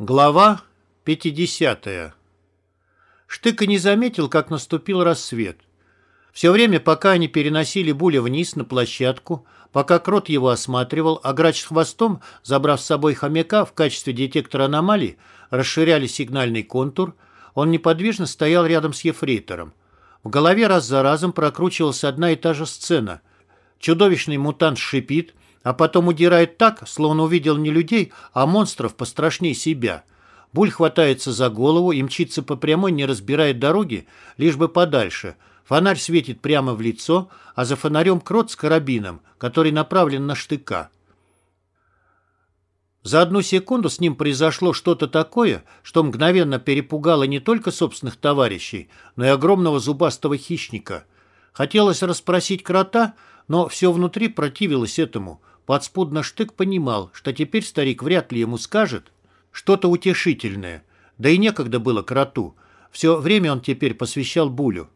Глава 50. Штык и не заметил, как наступил рассвет. Все время, пока они переносили Буля вниз на площадку, пока Крот его осматривал, а Грач с хвостом, забрав с собой хомяка в качестве детектора аномалий, расширяли сигнальный контур, он неподвижно стоял рядом с ефрейтором. В голове раз за разом прокручивалась одна и та же сцена. Чудовищный мутант шипит, а потом удирает так, словно увидел не людей, а монстров пострашнее себя. Буль хватается за голову и мчится по прямой, не разбирая дороги, лишь бы подальше. Фонарь светит прямо в лицо, а за фонарем крот с карабином, который направлен на штыка. За одну секунду с ним произошло что-то такое, что мгновенно перепугало не только собственных товарищей, но и огромного зубастого хищника. Хотелось расспросить крота, но все внутри противилось этому – Подспудно Штык понимал, что теперь старик вряд ли ему скажет что-то утешительное. Да и некогда было кроту. Все время он теперь посвящал Булю.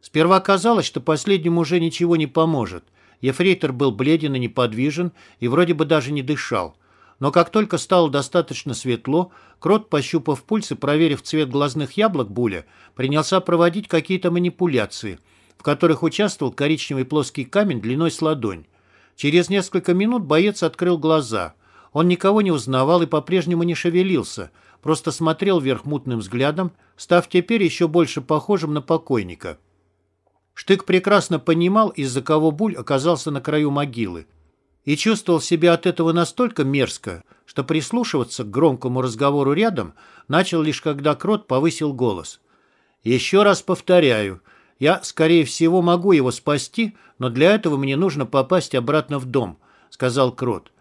Сперва казалось, что последнему уже ничего не поможет. Ефрейтор был бледен и неподвижен, и вроде бы даже не дышал. Но как только стало достаточно светло, Крот, пощупав пульс и проверив цвет глазных яблок Буля, принялся проводить какие-то манипуляции, в которых участвовал коричневый плоский камень длиной с ладонь. Через несколько минут боец открыл глаза. Он никого не узнавал и по-прежнему не шевелился, просто смотрел вверх мутным взглядом, став теперь еще больше похожим на покойника. Штык прекрасно понимал, из-за кого Буль оказался на краю могилы, и чувствовал себя от этого настолько мерзко, что прислушиваться к громкому разговору рядом начал лишь когда Крот повысил голос. «Еще раз повторяю, я, скорее всего, могу его спасти, но для этого мне нужно попасть обратно в дом», — сказал Крот.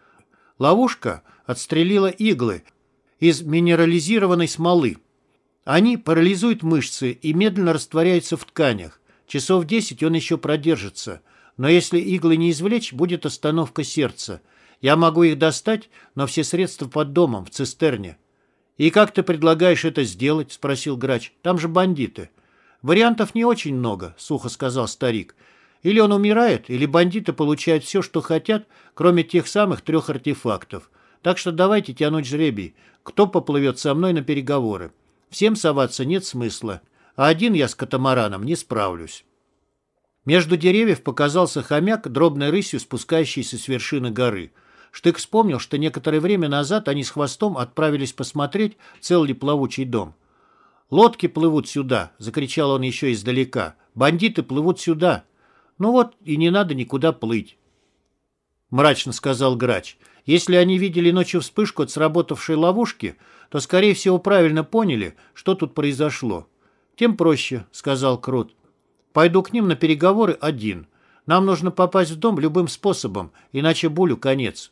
Ловушка отстрелила иглы из минерализированной смолы. Они парализуют мышцы и медленно растворяются в тканях. Часов десять он еще продержится. Но если иглы не извлечь, будет остановка сердца. Я могу их достать, но все средства под домом, в цистерне. «И как ты предлагаешь это сделать?» — спросил грач. «Там же бандиты». «Вариантов не очень много», — сухо сказал старик. «Или он умирает, или бандиты получают все, что хотят, кроме тех самых трех артефактов. Так что давайте тянуть жребий. Кто поплывет со мной на переговоры? Всем соваться нет смысла, а один я с катамараном не справлюсь». Между деревьев показался хомяк, дробной рысью спускающийся с вершины горы. Штык вспомнил, что некоторое время назад они с хвостом отправились посмотреть, цел ли плавучий дом. «Лодки плывут сюда!» — закричал он еще издалека. «Бандиты плывут сюда!» «Ну вот, и не надо никуда плыть!» Мрачно сказал грач. «Если они видели ночью вспышку от сработавшей ловушки, то, скорее всего, правильно поняли, что тут произошло. Тем проще», — сказал Крот. «Пойду к ним на переговоры один. Нам нужно попасть в дом любым способом, иначе Булю конец».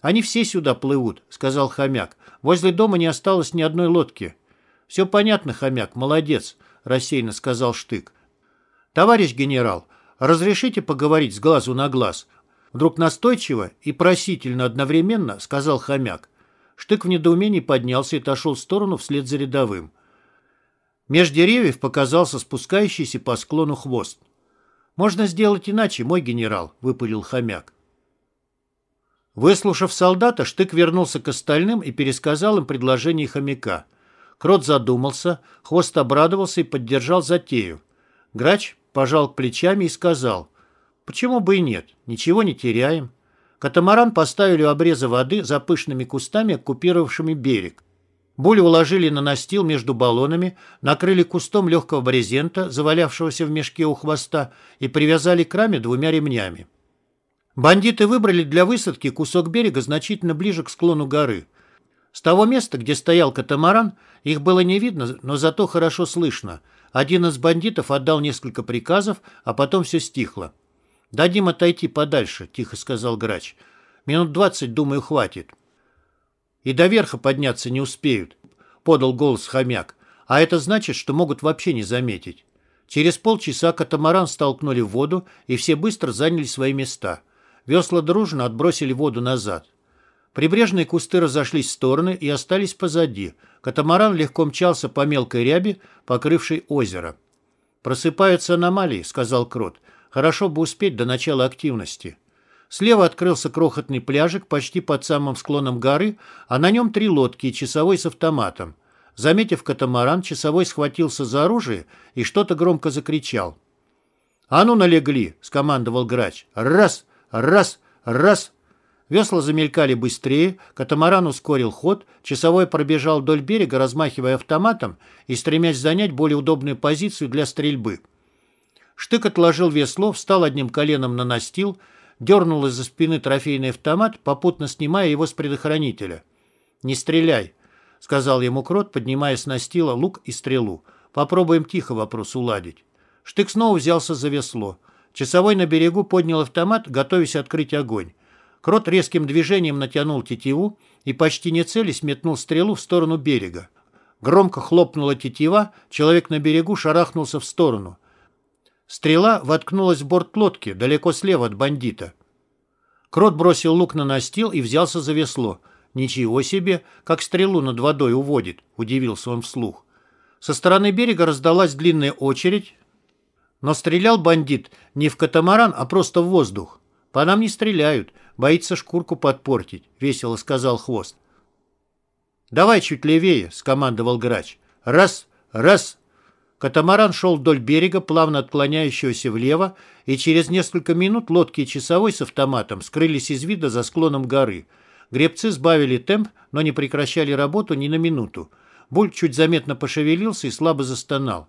«Они все сюда плывут», — сказал хомяк. «Возле дома не осталось ни одной лодки». «Все понятно, хомяк, молодец», — рассеянно сказал Штык. «Товарищ генерал, разрешите поговорить с глазу на глаз?» Вдруг настойчиво и просительно одновременно сказал хомяк. Штык в недоумении поднялся и отошел в сторону вслед за рядовым. Меж деревьев показался спускающийся по склону хвост. «Можно сделать иначе, мой генерал», — выпалил хомяк. Выслушав солдата, Штык вернулся к остальным и пересказал им предложение хомяка — Крот задумался, хвост обрадовался и поддержал затею. Грач пожал плечами и сказал, «Почему бы и нет? Ничего не теряем». Катамаран поставили у обреза воды за пышными кустами, оккупировавшими берег. Буль уложили на настил между баллонами, накрыли кустом легкого брезента, завалявшегося в мешке у хвоста, и привязали к раме двумя ремнями. Бандиты выбрали для высадки кусок берега значительно ближе к склону горы. С того места, где стоял катамаран, их было не видно, но зато хорошо слышно. Один из бандитов отдал несколько приказов, а потом все стихло. «Дадим отойти подальше», — тихо сказал грач. «Минут двадцать, думаю, хватит». «И до верха подняться не успеют», — подал голос хомяк. «А это значит, что могут вообще не заметить». Через полчаса катамаран столкнули в воду, и все быстро заняли свои места. Весла дружно отбросили воду назад. Прибрежные кусты разошлись в стороны и остались позади. Катамаран легко мчался по мелкой ряби, покрывшей озеро. «Просыпаются аномалии», — сказал Крот. «Хорошо бы успеть до начала активности». Слева открылся крохотный пляжик почти под самым склоном горы, а на нем три лодки и часовой с автоматом. Заметив катамаран, часовой схватился за оружие и что-то громко закричал. «А ну налегли!» — скомандовал грач. «Раз! Раз! Раз!» Весла замелькали быстрее, катамаран ускорил ход, часовой пробежал вдоль берега, размахивая автоматом и стремясь занять более удобную позицию для стрельбы. Штык отложил весло, встал одним коленом на настил, дернул из-за спины трофейный автомат, попутно снимая его с предохранителя. «Не стреляй», — сказал ему Крот, поднимая с настила лук и стрелу. «Попробуем тихо вопрос уладить». Штык снова взялся за весло. Часовой на берегу поднял автомат, готовясь открыть огонь. Крот резким движением натянул тетиву и, почти не целясь, метнул стрелу в сторону берега. Громко хлопнула тетива, человек на берегу шарахнулся в сторону. Стрела воткнулась в борт лодки, далеко слева от бандита. Крот бросил лук на настил и взялся за весло. «Ничего себе, как стрелу над водой уводит», — удивился он вслух. Со стороны берега раздалась длинная очередь, но стрелял бандит не в катамаран, а просто в воздух. «По нам не стреляют, боится шкурку подпортить», — весело сказал Хвост. «Давай чуть левее», — скомандовал грач. «Раз, раз». Катамаран шел вдоль берега, плавно отклоняющегося влево, и через несколько минут лодки и часовой с автоматом скрылись из вида за склоном горы. Гребцы сбавили темп, но не прекращали работу ни на минуту. Буль чуть заметно пошевелился и слабо застонал.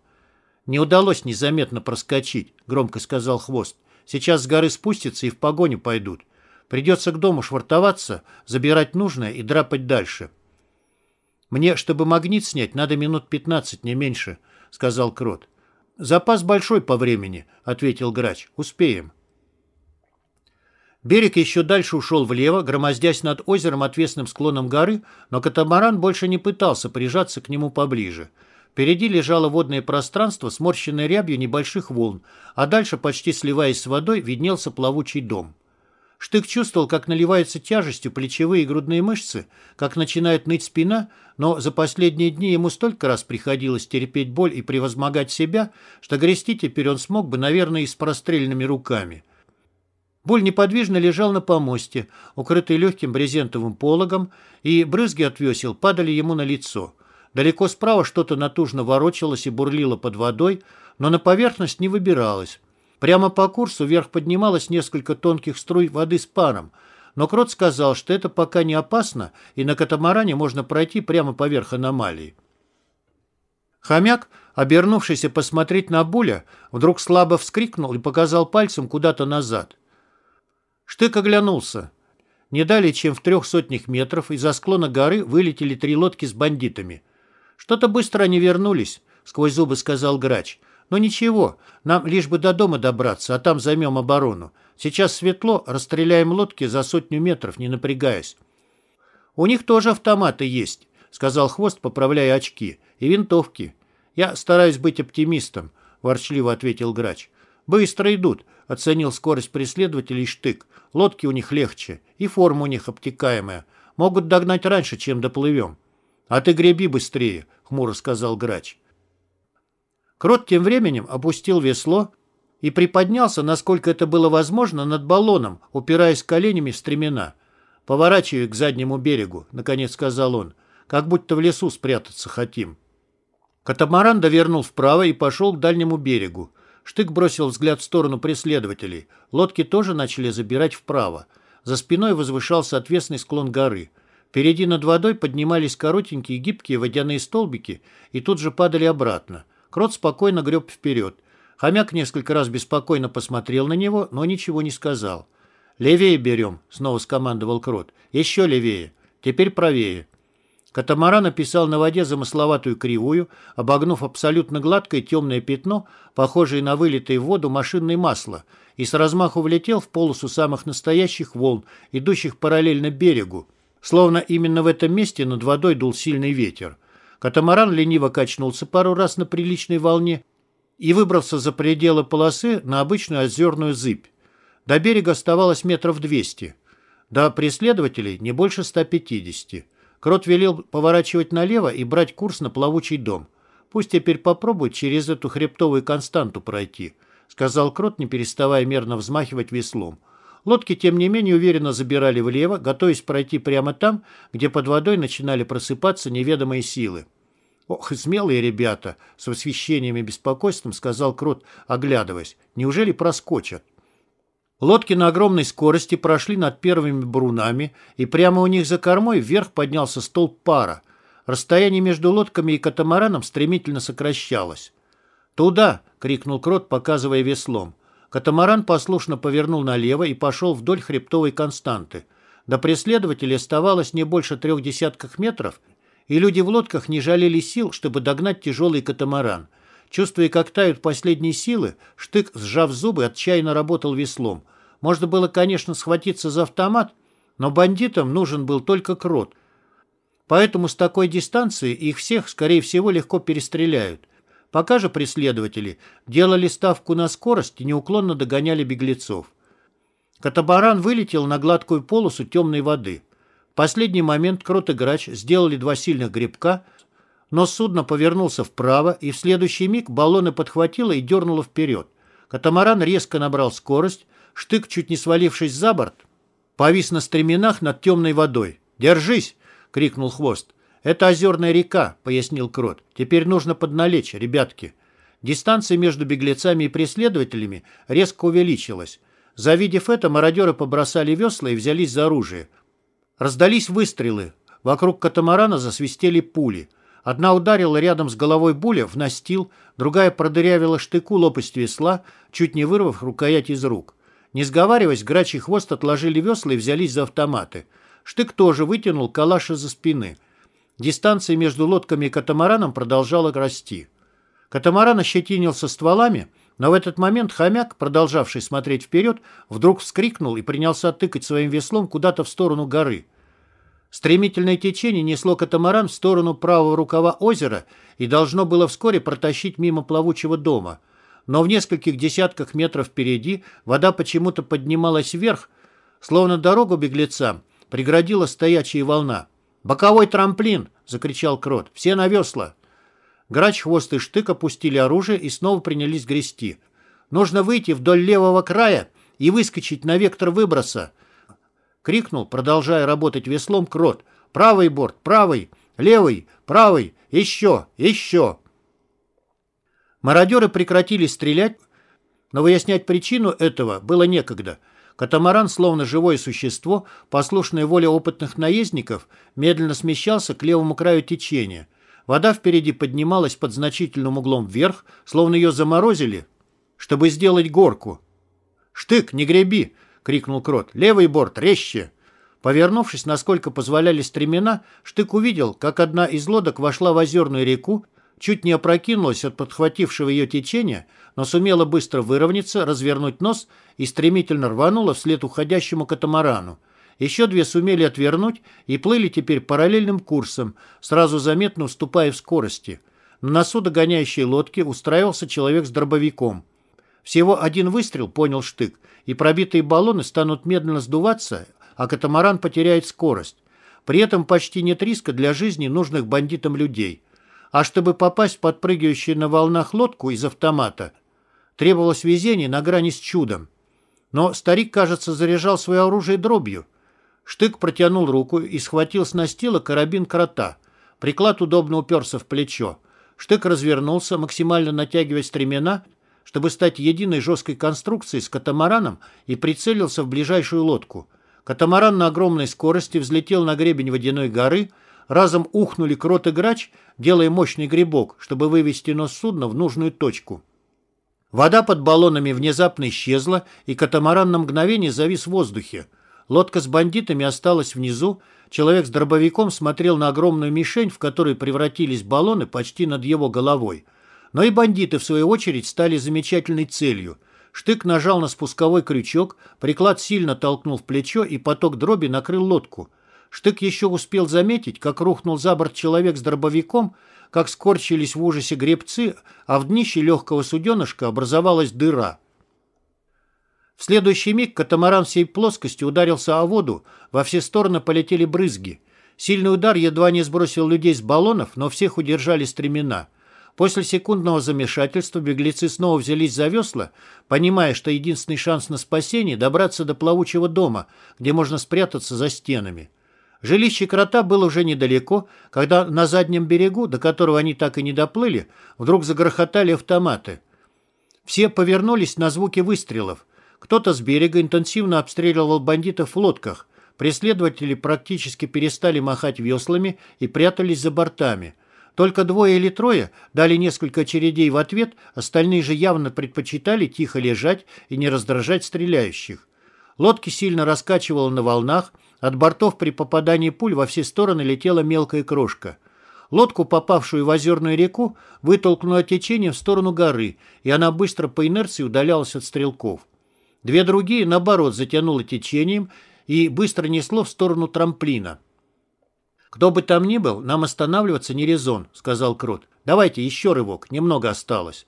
«Не удалось незаметно проскочить», — громко сказал Хвост. Сейчас с горы спустятся и в погоню пойдут. Придется к дому швартоваться, забирать нужное и драпать дальше. «Мне, чтобы магнит снять, надо минут пятнадцать, не меньше», — сказал Крот. «Запас большой по времени», — ответил Грач. «Успеем». Берег еще дальше ушел влево, громоздясь над озером отвесным склоном горы, но катамаран больше не пытался прижаться к нему поближе — Впереди лежало водное пространство, сморщенное рябью небольших волн, а дальше, почти сливаясь с водой, виднелся плавучий дом. Штык чувствовал, как наливаются тяжестью плечевые и грудные мышцы, как начинает ныть спина, но за последние дни ему столько раз приходилось терпеть боль и превозмогать себя, что грести теперь он смог бы, наверное, и с прострельными руками. Боль неподвижно лежал на помосте, укрытый легким брезентовым пологом, и брызги от весел падали ему на лицо – Далеко справа что-то натужно ворочалось и бурлило под водой, но на поверхность не выбиралось. Прямо по курсу вверх поднималось несколько тонких струй воды с паром, но Крот сказал, что это пока не опасно, и на катамаране можно пройти прямо поверх аномалии. Хомяк, обернувшийся посмотреть на Буля, вдруг слабо вскрикнул и показал пальцем куда-то назад. Штык оглянулся. Не далее, чем в трех сотнях метров из-за склона горы вылетели три лодки с бандитами. «Что-то быстро они вернулись», — сквозь зубы сказал грач. «Но ничего, нам лишь бы до дома добраться, а там займем оборону. Сейчас светло, расстреляем лодки за сотню метров, не напрягаясь». «У них тоже автоматы есть», — сказал Хвост, поправляя очки. «И винтовки». «Я стараюсь быть оптимистом», — ворчливо ответил грач. «Быстро идут», — оценил скорость преследователей Штык. «Лодки у них легче, и форма у них обтекаемая. Могут догнать раньше, чем доплывем». «А ты греби быстрее», — хмуро сказал грач. Крот тем временем опустил весло и приподнялся, насколько это было возможно, над баллоном, упираясь коленями в стремена. «Поворачивай к заднему берегу», — наконец сказал он, — «как будто в лесу спрятаться хотим». Катамаран довернул вправо и пошел к дальнему берегу. Штык бросил взгляд в сторону преследователей. Лодки тоже начали забирать вправо. За спиной возвышался отвесный склон горы — Впереди над водой поднимались коротенькие гибкие водяные столбики и тут же падали обратно. Крот спокойно греб вперед. Хомяк несколько раз беспокойно посмотрел на него, но ничего не сказал. «Левее берем», — снова скомандовал Крот. «Еще левее. Теперь правее». Катамаран описал на воде замысловатую кривую, обогнув абсолютно гладкое темное пятно, похожее на вылитое в воду машинное масло, и с размаху влетел в полосу самых настоящих волн, идущих параллельно берегу, Словно именно в этом месте над водой дул сильный ветер. Катамаран лениво качнулся пару раз на приличной волне и выбрался за пределы полосы на обычную озерную зыбь. До берега оставалось метров двести. До преследователей не больше 150. Крот велел поворачивать налево и брать курс на плавучий дом. Пусть теперь попробует через эту хребтовую константу пройти, сказал Крот, не переставая мерно взмахивать веслом. Лодки, тем не менее, уверенно забирали влево, готовясь пройти прямо там, где под водой начинали просыпаться неведомые силы. «Ох, смелые ребята!» — с восхищением и беспокойством сказал Крот, оглядываясь. «Неужели проскочат?» Лодки на огромной скорости прошли над первыми брунами, и прямо у них за кормой вверх поднялся столб пара. Расстояние между лодками и катамараном стремительно сокращалось. «Туда!» — крикнул Крот, показывая веслом. Катамаран послушно повернул налево и пошел вдоль хребтовой константы. До преследователей оставалось не больше трех десятков метров, и люди в лодках не жалели сил, чтобы догнать тяжелый катамаран. Чувствуя, как тают последние силы, Штык, сжав зубы, отчаянно работал веслом. Можно было, конечно, схватиться за автомат, но бандитам нужен был только крот. Поэтому с такой дистанции их всех, скорее всего, легко перестреляют. Пока же преследователи делали ставку на скорость и неуклонно догоняли беглецов. Катабаран вылетел на гладкую полосу темной воды. В последний момент Крот и Грач сделали два сильных грибка, но судно повернулся вправо, и в следующий миг баллоны подхватило и дернуло вперед. Катамаран резко набрал скорость, штык, чуть не свалившись за борт, повис на стременах над темной водой. «Держись!» — крикнул хвост. «Это озерная река», — пояснил Крот. «Теперь нужно подналечь, ребятки». Дистанция между беглецами и преследователями резко увеличилась. Завидев это, мародеры побросали весла и взялись за оружие. Раздались выстрелы. Вокруг катамарана засвистели пули. Одна ударила рядом с головой Буля в настил, другая продырявила штыку лопасть весла, чуть не вырвав рукоять из рук. Не сговариваясь, грачий хвост отложили весла и взялись за автоматы. Штык тоже вытянул калаш из-за спины. Дистанция между лодками и катамараном продолжала расти. Катамаран ощетинился стволами, но в этот момент хомяк, продолжавший смотреть вперед, вдруг вскрикнул и принялся тыкать своим веслом куда-то в сторону горы. Стремительное течение несло катамаран в сторону правого рукава озера и должно было вскоре протащить мимо плавучего дома. Но в нескольких десятках метров впереди вода почему-то поднималась вверх, словно дорогу беглецам преградила стоячая волна. «Боковой трамплин!» — закричал Крот. «Все на весла!» Грач, хвост и штык опустили оружие и снова принялись грести. «Нужно выйти вдоль левого края и выскочить на вектор выброса!» — крикнул, продолжая работать веслом, Крот. «Правый борт! Правый! Левый! Правый! Еще! Еще!» Мародеры прекратили стрелять, но выяснять причину этого было некогда — Катамаран, словно живое существо, послушное воле опытных наездников, медленно смещался к левому краю течения. Вода впереди поднималась под значительным углом вверх, словно ее заморозили, чтобы сделать горку. «Штык, не греби!» — крикнул Крот. «Левый борт, резче!» Повернувшись, насколько позволяли стремена, Штык увидел, как одна из лодок вошла в озерную реку, чуть не опрокинулась от подхватившего ее течения, но сумела быстро выровняться, развернуть нос и стремительно рванула вслед уходящему катамарану. Еще две сумели отвернуть и плыли теперь параллельным курсом, сразу заметно уступая в скорости. На носу догоняющей лодки устраивался человек с дробовиком. Всего один выстрел, понял Штык, и пробитые баллоны станут медленно сдуваться, а катамаран потеряет скорость. При этом почти нет риска для жизни нужных бандитам людей. А чтобы попасть в подпрыгивающую на волнах лодку из автомата, требовалось везение на грани с чудом. Но старик, кажется, заряжал свое оружие дробью. Штык протянул руку и схватил с настила карабин крота. Приклад удобно уперся в плечо. Штык развернулся, максимально натягивая стремена, чтобы стать единой жесткой конструкцией с катамараном и прицелился в ближайшую лодку. Катамаран на огромной скорости взлетел на гребень водяной горы, разом ухнули крот и грач, делая мощный грибок, чтобы вывести нос судна в нужную точку. Вода под баллонами внезапно исчезла, и катамаран на мгновение завис в воздухе. Лодка с бандитами осталась внизу, человек с дробовиком смотрел на огромную мишень, в которой превратились баллоны почти над его головой. Но и бандиты, в свою очередь, стали замечательной целью. Штык нажал на спусковой крючок, приклад сильно толкнул в плечо, и поток дроби накрыл лодку. Штык еще успел заметить, как рухнул за борт человек с дробовиком, как скорчились в ужасе гребцы, а в днище легкого суденышка образовалась дыра. В следующий миг катамаран всей плоскостью ударился о воду, во все стороны полетели брызги. Сильный удар едва не сбросил людей с баллонов, но всех удержали стремена. После секундного замешательства беглецы снова взялись за весла, понимая, что единственный шанс на спасение – добраться до плавучего дома, где можно спрятаться за стенами. Жилище крота было уже недалеко, когда на заднем берегу, до которого они так и не доплыли, вдруг загрохотали автоматы. Все повернулись на звуки выстрелов. Кто-то с берега интенсивно обстреливал бандитов в лодках. Преследователи практически перестали махать веслами и прятались за бортами – только двое или трое дали несколько очередей в ответ, остальные же явно предпочитали тихо лежать и не раздражать стреляющих. Лодки сильно раскачивало на волнах, от бортов при попадании пуль во все стороны летела мелкая крошка. Лодку, попавшую в озерную реку, вытолкнуло течением в сторону горы, и она быстро по инерции удалялась от стрелков. Две другие, наоборот, затянуло течением и быстро несло в сторону трамплина. «Кто бы там ни был, нам останавливаться не резон», — сказал Крот. «Давайте еще рывок, немного осталось».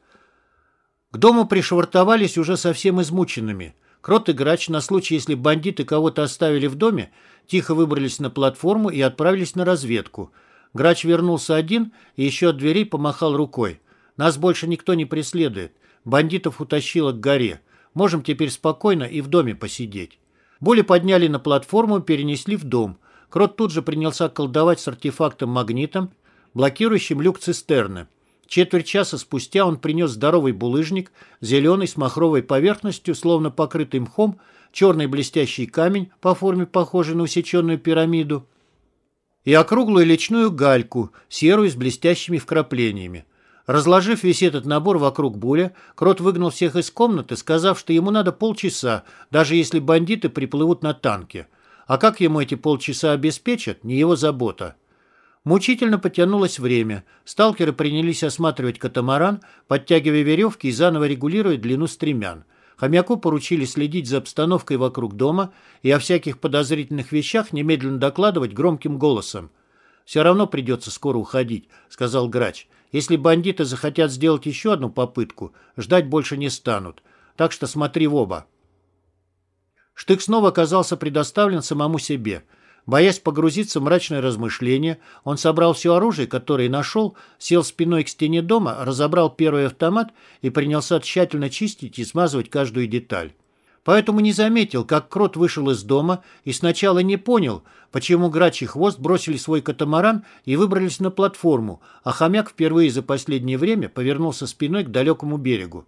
К дому пришвартовались уже совсем измученными. Крот и Грач, на случай, если бандиты кого-то оставили в доме, тихо выбрались на платформу и отправились на разведку. Грач вернулся один и еще от дверей помахал рукой. «Нас больше никто не преследует. Бандитов утащило к горе. Можем теперь спокойно и в доме посидеть». Боли подняли на платформу перенесли в дом — Крот тут же принялся колдовать с артефактом-магнитом, блокирующим люк цистерны. Четверть часа спустя он принес здоровый булыжник, зеленый с махровой поверхностью, словно покрытый мхом, черный блестящий камень по форме похожий на усеченную пирамиду и округлую лечную гальку, серую с блестящими вкраплениями. Разложив весь этот набор вокруг Буля, Крот выгнал всех из комнаты, сказав, что ему надо полчаса, даже если бандиты приплывут на танке – а как ему эти полчаса обеспечат, не его забота. Мучительно потянулось время. Сталкеры принялись осматривать катамаран, подтягивая веревки и заново регулируя длину стремян. Хомяку поручили следить за обстановкой вокруг дома и о всяких подозрительных вещах немедленно докладывать громким голосом. «Все равно придется скоро уходить», — сказал Грач. «Если бандиты захотят сделать еще одну попытку, ждать больше не станут. Так что смотри в оба». Штык снова оказался предоставлен самому себе. Боясь погрузиться в мрачное размышление, он собрал все оружие, которое нашел, сел спиной к стене дома, разобрал первый автомат и принялся тщательно чистить и смазывать каждую деталь. Поэтому не заметил, как Крот вышел из дома и сначала не понял, почему Грач и Хвост бросили свой катамаран и выбрались на платформу, а хомяк впервые за последнее время повернулся спиной к далекому берегу.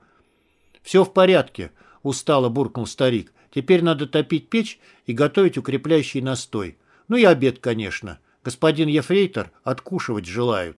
«Все в порядке», — устало буркнул старик. Теперь надо топить печь и готовить укрепляющий настой. Ну и обед, конечно. Господин Ефрейтор откушивать желают.